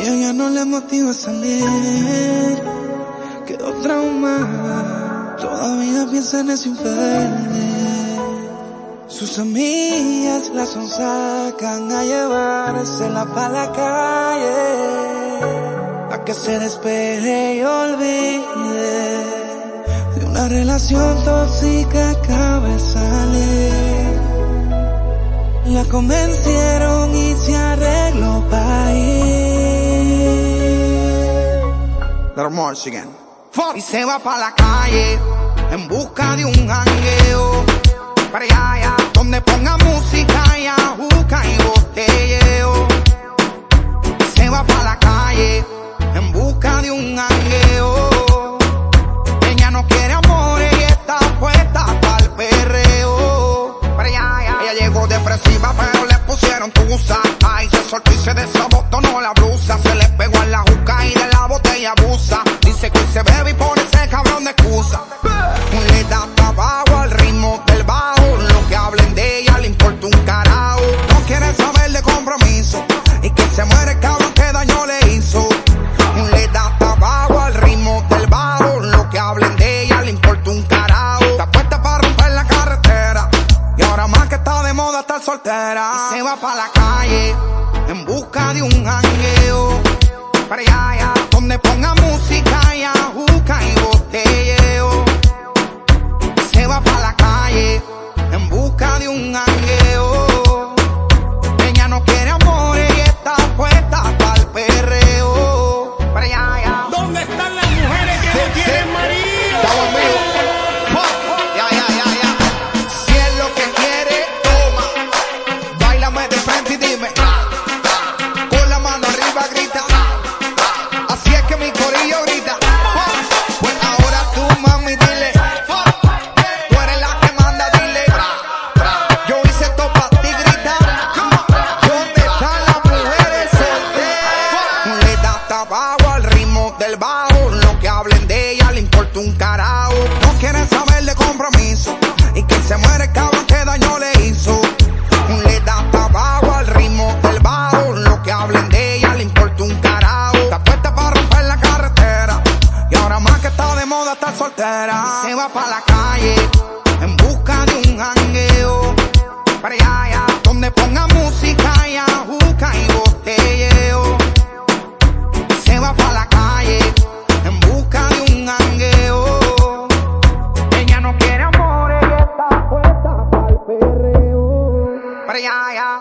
Ella ya no le motiva a salir, quedó traumada, todavía piensa en ese infeliz. Sus amigas la sonsacan a llevársela para la calle, a que se despeje y olvide de una relación tóxica de salir. La convencieron Y se va para la calle en busca de un jangueo. Para allá, allá, donde ponga música y ajuca y botelleo. Se va para la calle en busca de un jangueo. Ella no quiere amor y está puesta para el perreo. Allá, allá. Ella llegó depresiva, pero le pusieron tusa. Ay, se soltó y se desabotonó la blusa. Se le pegó a la juca moda estar soltera. Y se va para la calle en busca de un jangueo. Para allá, Tabaco al ritmo del bajo. Lo que hablen de ella le importa un carajo. No quiere saber de compromiso. Y que se muere el cabrón que daño le hizo. Le da tabaco al ritmo del bajo. Lo que hablen de ella le importa un carajo. Está puesta para romper la carretera. Y ahora más que está de moda estar soltera. Se va para la calle en busca Parayaya